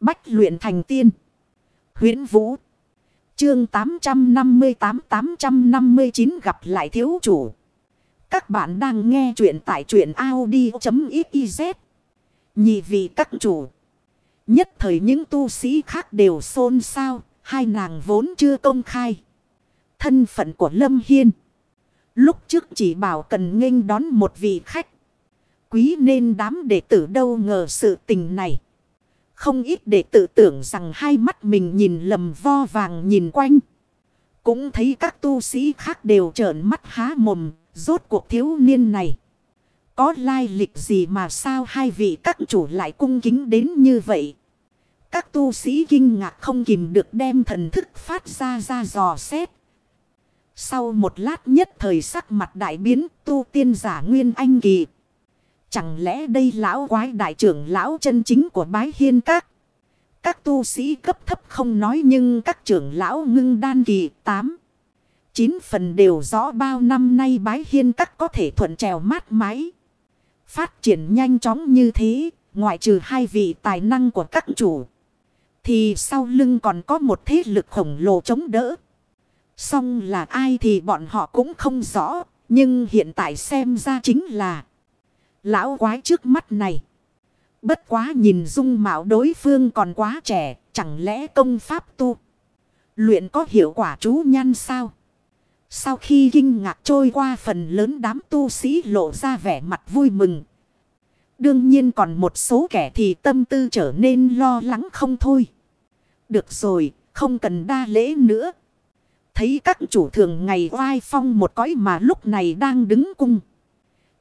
Bách luyện thành tiên. huyễn Vũ. Chương 858-859 gặp lại thiếu chủ. Các bạn đang nghe truyện tại truyện Audi.xyz. Nhị vị các chủ. Nhất thời những tu sĩ khác đều xôn xao. Hai nàng vốn chưa công khai. Thân phận của Lâm Hiên. Lúc trước chỉ bảo cần nghênh đón một vị khách. Quý nên đám đệ tử đâu ngờ sự tình này. Không ít để tự tưởng rằng hai mắt mình nhìn lầm vo vàng nhìn quanh. Cũng thấy các tu sĩ khác đều trợn mắt há mồm, rốt cuộc thiếu niên này. Có lai lịch gì mà sao hai vị các chủ lại cung kính đến như vậy? Các tu sĩ kinh ngạc không kìm được đem thần thức phát ra ra dò xét. Sau một lát nhất thời sắc mặt đại biến tu tiên giả nguyên anh kỳ. Chẳng lẽ đây lão quái đại trưởng lão chân chính của bái hiên các? Các tu sĩ cấp thấp không nói nhưng các trưởng lão ngưng đan kỳ 8. 9 phần đều rõ bao năm nay bái hiên các có thể thuận trèo mát máy. Phát triển nhanh chóng như thế, ngoại trừ hai vị tài năng của các chủ. Thì sau lưng còn có một thế lực khổng lồ chống đỡ. Xong là ai thì bọn họ cũng không rõ. Nhưng hiện tại xem ra chính là lão quái trước mắt này. Bất quá nhìn dung mạo đối phương còn quá trẻ. Chẳng lẽ công pháp tu. Luyện có hiệu quả chú nhan sao? Sau khi kinh ngạc trôi qua phần lớn đám tu sĩ lộ ra vẻ mặt vui mừng. Đương nhiên còn một số kẻ thì tâm tư trở nên lo lắng không thôi. Được rồi, không cần đa lễ nữa. Thấy các chủ thường ngày oai phong một cõi mà lúc này đang đứng cung.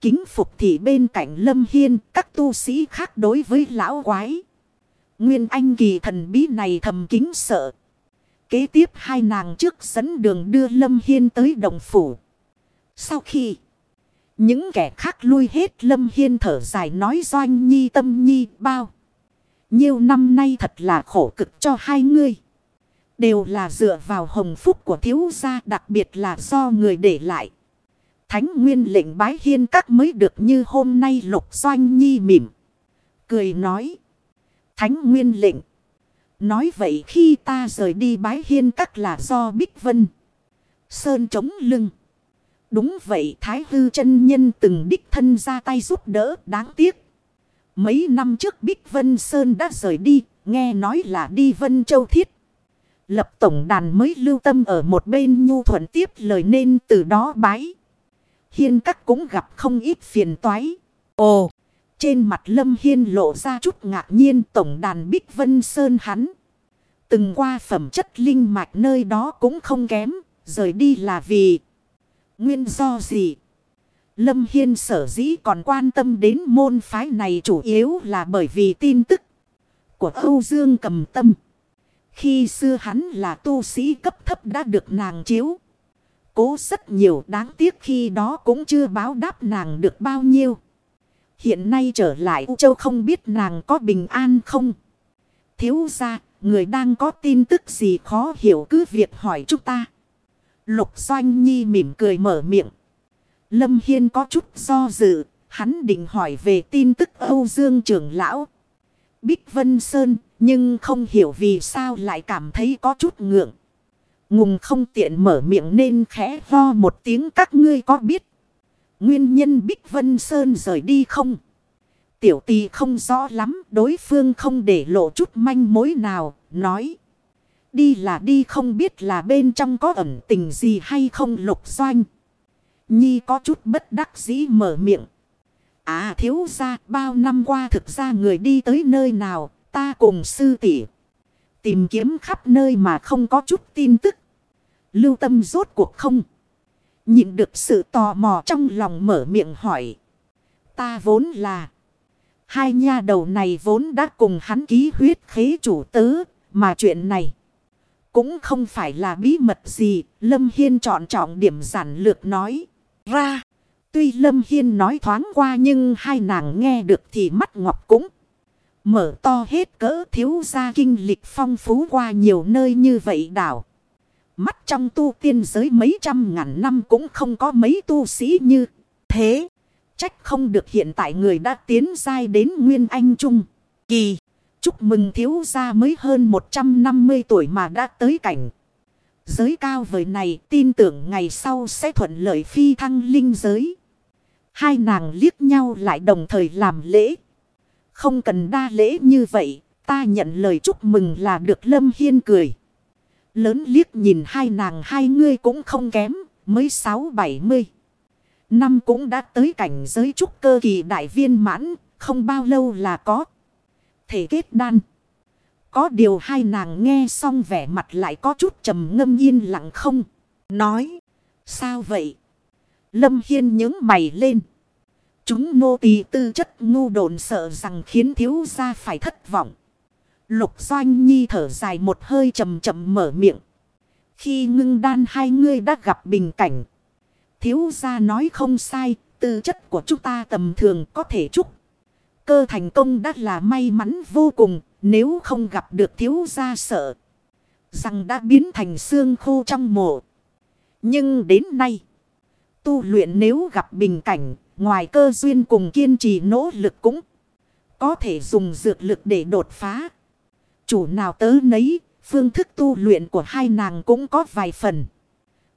Kính phục thì bên cạnh lâm hiên, các tu sĩ khác đối với lão quái. Nguyên anh kỳ thần bí này thầm kính sợ. Kế tiếp hai nàng trước dẫn đường đưa lâm hiên tới đồng phủ. Sau khi những kẻ khác lui hết, lâm hiên thở dài nói doanh nhi tâm nhi bao. Nhiều năm nay thật là khổ cực cho hai ngươi. Đều là dựa vào hồng phúc của thiếu gia, đặc biệt là do người để lại. Thánh nguyên lệnh bái hiên các mới được như hôm nay lục doanh nhi mỉm. Cười nói. Thánh nguyên lệnh. Nói vậy khi ta rời đi bái hiên các là do Bích Vân. Sơn chống lưng. Đúng vậy Thái Hư chân Nhân từng đích thân ra tay giúp đỡ đáng tiếc. Mấy năm trước Bích Vân Sơn đã rời đi, nghe nói là đi Vân Châu Thiết. Lập tổng đàn mới lưu tâm ở một bên nhu thuận tiếp lời nên từ đó bái. Hiên các cũng gặp không ít phiền toái. Ồ, trên mặt Lâm Hiên lộ ra chút ngạc nhiên tổng đàn Bích Vân Sơn hắn. Từng qua phẩm chất linh mạch nơi đó cũng không kém, rời đi là vì nguyên do gì? Lâm Hiên sở dĩ còn quan tâm đến môn phái này chủ yếu là bởi vì tin tức của Âu Dương cầm tâm. Khi xưa hắn là tu sĩ cấp thấp đã được nàng chiếu. Cố rất nhiều đáng tiếc khi đó cũng chưa báo đáp nàng được bao nhiêu. Hiện nay trở lại U Châu không biết nàng có bình an không. Thiếu ra, người đang có tin tức gì khó hiểu cứ việc hỏi chúng ta. Lục Doanh Nhi mỉm cười mở miệng. Lâm Hiên có chút do dự, hắn định hỏi về tin tức Âu Dương trưởng lão. Bích Vân Sơn, nhưng không hiểu vì sao lại cảm thấy có chút ngượng. Ngùng không tiện mở miệng nên khẽ ho một tiếng các ngươi có biết. Nguyên nhân Bích Vân Sơn rời đi không? Tiểu tì không rõ lắm, đối phương không để lộ chút manh mối nào, nói. Đi là đi không biết là bên trong có ẩn tình gì hay không lục doanh. Nhi có chút bất đắc dĩ mở miệng. À thiếu ra bao năm qua thực ra người đi tới nơi nào ta cùng sư tỷ Tìm kiếm khắp nơi mà không có chút tin tức. Lưu tâm rốt cuộc không. Nhìn được sự tò mò trong lòng mở miệng hỏi. Ta vốn là. Hai nha đầu này vốn đã cùng hắn ký huyết khế chủ tớ. Mà chuyện này. Cũng không phải là bí mật gì. Lâm Hiên chọn trọng điểm giản lược nói. Ra. Tuy Lâm Hiên nói thoáng qua nhưng hai nàng nghe được thì mắt ngọc cũng mở to hết cỡ thiếu gia kinh lịch phong phú qua nhiều nơi như vậy đảo. Mắt trong tu tiên giới mấy trăm ngàn năm cũng không có mấy tu sĩ như thế. Trách không được hiện tại người đã tiến dai đến Nguyên Anh Trung. Kỳ, Chúc mừng thiếu gia mới hơn 150 tuổi mà đã tới cảnh. Giới cao vời này tin tưởng ngày sau sẽ thuận lợi phi thăng linh giới. Hai nàng liếc nhau lại đồng thời làm lễ. Không cần đa lễ như vậy, ta nhận lời chúc mừng là được Lâm Hiên cười. Lớn liếc nhìn hai nàng hai ngươi cũng không kém, mới sáu bảy mươi. Năm cũng đã tới cảnh giới trúc cơ kỳ đại viên mãn, không bao lâu là có. Thể kết đan. Có điều hai nàng nghe xong vẻ mặt lại có chút trầm ngâm yên lặng không. Nói. Sao vậy? Lâm Hiên nhướng mày lên. Chúng nô tỳ tư chất ngu đồn sợ rằng khiến thiếu gia phải thất vọng. Lục Doanh Nhi thở dài một hơi chầm chậm mở miệng. Khi ngưng đan hai người đã gặp bình cảnh. Thiếu gia nói không sai, tư chất của chúng ta tầm thường có thể chúc. Cơ thành công đã là may mắn vô cùng, nếu không gặp được thiếu gia sợ. Rằng đã biến thành xương khô trong mộ. Nhưng đến nay, tu luyện nếu gặp bình cảnh, ngoài cơ duyên cùng kiên trì nỗ lực cũng có thể dùng dược lực để đột phá. Chủ nào tớ nấy, phương thức tu luyện của hai nàng cũng có vài phần.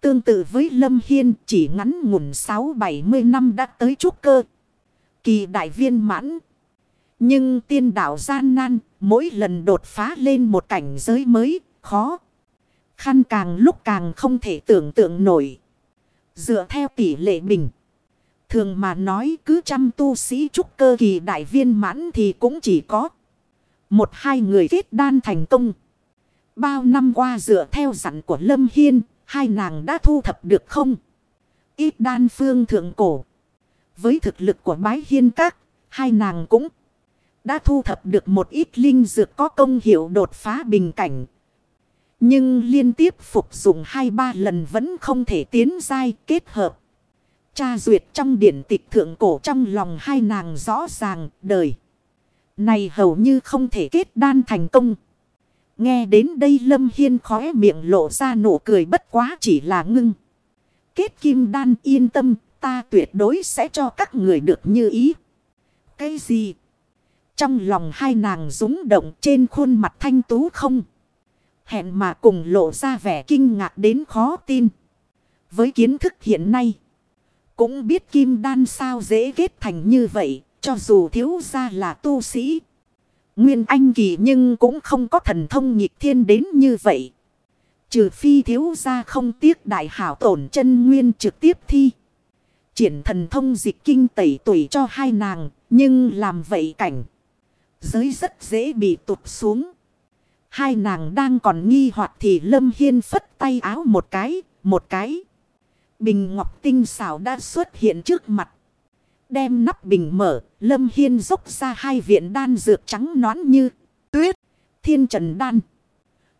Tương tự với Lâm Hiên chỉ ngắn ngủn 6-70 năm đã tới trúc cơ. Kỳ đại viên mãn. Nhưng tiên đạo gian nan, mỗi lần đột phá lên một cảnh giới mới, khó. Khăn càng lúc càng không thể tưởng tượng nổi. Dựa theo tỷ lệ bình. Thường mà nói cứ trăm tu sĩ trúc cơ kỳ đại viên mãn thì cũng chỉ có. Một hai người kết đan thành công. Bao năm qua dựa theo dặn của Lâm Hiên, hai nàng đã thu thập được không? Ít đan phương thượng cổ. Với thực lực của bái hiên các, hai nàng cũng đã thu thập được một ít linh dược có công hiệu đột phá bình cảnh. Nhưng liên tiếp phục dụng hai ba lần vẫn không thể tiến dai kết hợp. Cha duyệt trong điển tịch thượng cổ trong lòng hai nàng rõ ràng đời. Này hầu như không thể kết đan thành công. Nghe đến đây Lâm Hiên khóe miệng lộ ra nụ cười bất quá chỉ là ngưng. Kết kim đan yên tâm, ta tuyệt đối sẽ cho các người được như ý. Cái gì? Trong lòng hai nàng rúng động trên khuôn mặt thanh tú không? Hẹn mà cùng lộ ra vẻ kinh ngạc đến khó tin. Với kiến thức hiện nay, cũng biết kim đan sao dễ kết thành như vậy, cho dù thiếu gia là tu sĩ. Nguyên Anh kỳ nhưng cũng không có thần thông nhịp thiên đến như vậy. Trừ phi thiếu gia không tiếc đại hảo tổn chân nguyên trực tiếp thi. Triển thần thông dịch kinh tẩy tuổi cho hai nàng. Nhưng làm vậy cảnh. Giới rất dễ bị tụt xuống. Hai nàng đang còn nghi hoặc thì Lâm Hiên phất tay áo một cái. Một cái. Bình ngọc tinh xảo đã xuất hiện trước mặt. Đem nắp bình mở, Lâm Hiên dốc ra hai viện đan dược trắng nõn như tuyết, thiên trần đan.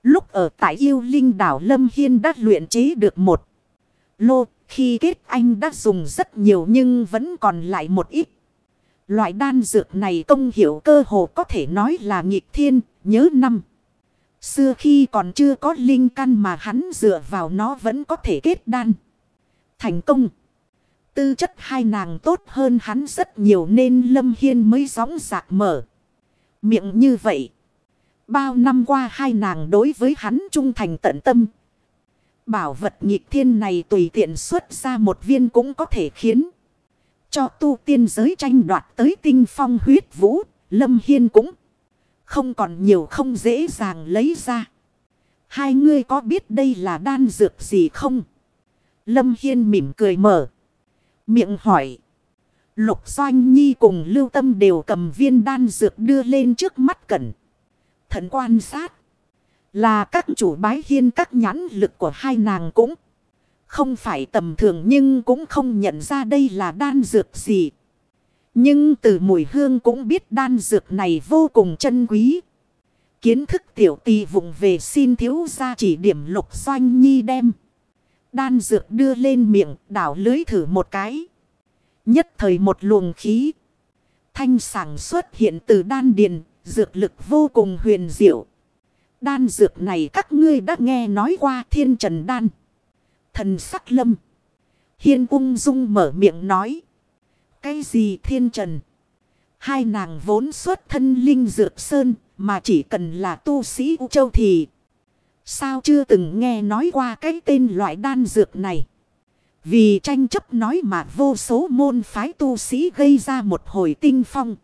Lúc ở tại yêu linh đảo Lâm Hiên đã luyện chế được một lô, khi kết anh đã dùng rất nhiều nhưng vẫn còn lại một ít. Loại đan dược này công hiệu cơ hồ có thể nói là nghịch thiên, nhớ năm. Xưa khi còn chưa có linh căn mà hắn dựa vào nó vẫn có thể kết đan. Thành công. Tư chất hai nàng tốt hơn hắn rất nhiều nên Lâm Hiên mới gióng giạc mở. Miệng như vậy. Bao năm qua hai nàng đối với hắn trung thành tận tâm. Bảo vật nhịp thiên này tùy tiện xuất ra một viên cũng có thể khiến. Cho tu tiên giới tranh đoạt tới tinh phong huyết vũ. Lâm Hiên cũng không còn nhiều không dễ dàng lấy ra. Hai ngươi có biết đây là đan dược gì không? Lâm Hiên mỉm cười mở. Miệng hỏi. Lục Doanh Nhi cùng Lưu Tâm đều cầm viên đan dược đưa lên trước mắt cẩn. Thận quan sát. Là các chủ bái hiên các nhãn lực của hai nàng cũng. Không phải tầm thường nhưng cũng không nhận ra đây là đan dược gì. Nhưng từ mùi hương cũng biết đan dược này vô cùng chân quý. Kiến thức tiểu tì vùng về xin thiếu ra chỉ điểm lục doanh nhi đem. Đan dược đưa lên miệng đảo lưới thử một cái. Nhất thời một luồng khí. Thanh sản xuất hiện từ đan điền, dược lực vô cùng huyền diệu. Đan dược này các ngươi đã nghe nói qua thiên trần đan. Thần sắc lâm. Hiên ung dung mở miệng nói. Cái gì thiên trần? Hai nàng vốn xuất thân linh dược sơn, mà chỉ cần là tu sĩ U Châu thì sao chưa từng nghe nói qua cái tên loại đan dược này. Vì tranh chấp nói mà vô số môn phái tu sĩ gây ra một hồi tinh phong.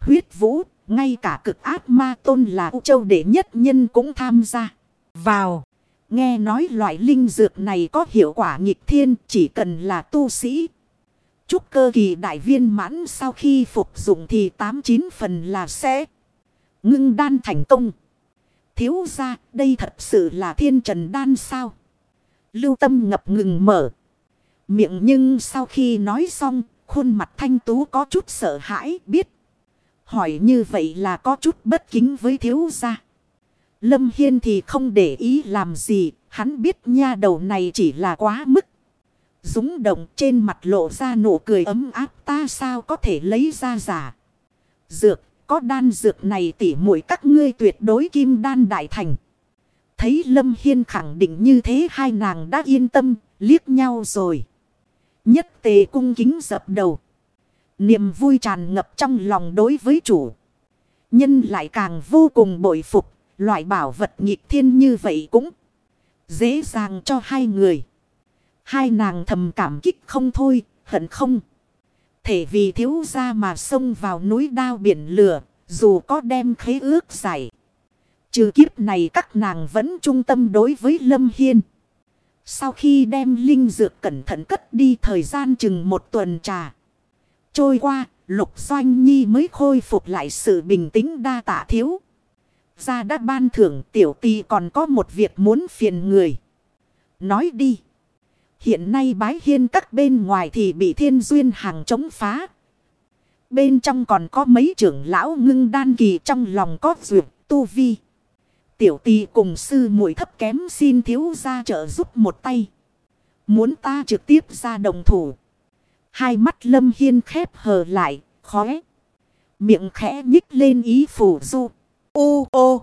Huyết vũ, ngay cả cực ác ma tôn là U Châu đệ nhất nhân cũng tham gia. Vào, nghe nói loại linh dược này có hiệu quả nghịch thiên chỉ cần là tu sĩ. Chúc cơ kỳ đại viên mãn sau khi phục dụng thì 89 phần là sẽ ngưng đan thành công. Thiếu ra đây thật sự là thiên trần đan sao. Lưu tâm ngập ngừng mở. Miệng nhưng sau khi nói xong khuôn mặt thanh tú có chút sợ hãi biết. Hỏi như vậy là có chút bất kính với thiếu gia. Lâm Hiên thì không để ý làm gì. Hắn biết nha đầu này chỉ là quá mức. Dũng động trên mặt lộ ra nụ cười ấm áp ta sao có thể lấy ra giả. Dược, có đan dược này tỉ mũi các ngươi tuyệt đối kim đan đại thành. Thấy Lâm Hiên khẳng định như thế hai nàng đã yên tâm, liếc nhau rồi. Nhất tề cung kính dập đầu. Niềm vui tràn ngập trong lòng đối với chủ. Nhân lại càng vô cùng bội phục, loại bảo vật nghịch thiên như vậy cũng dễ dàng cho hai người. Hai nàng thầm cảm kích không thôi, hận không. Thể vì thiếu gia mà xông vào núi đao biển lửa, dù có đem khế ước giải. Trừ kiếp này các nàng vẫn trung tâm đối với Lâm Hiên. Sau khi đem linh dược cẩn thận cất đi thời gian chừng một tuần trà. Trôi qua, Lục Doanh Nhi mới khôi phục lại sự bình tĩnh đa tạ thiếu. Ra đã ban thưởng tiểu tì còn có một việc muốn phiền người. Nói đi. Hiện nay bái hiên các bên ngoài thì bị thiên duyên hàng chống phá. Bên trong còn có mấy trưởng lão ngưng đan kỳ trong lòng có duyệt tu vi. Tiểu tì cùng sư muội thấp kém xin thiếu ra trợ giúp một tay. Muốn ta trực tiếp ra đồng thủ. Hai mắt lâm hiên khép hờ lại, khóe. Miệng khẽ nhích lên ý phủ du. Ô ô.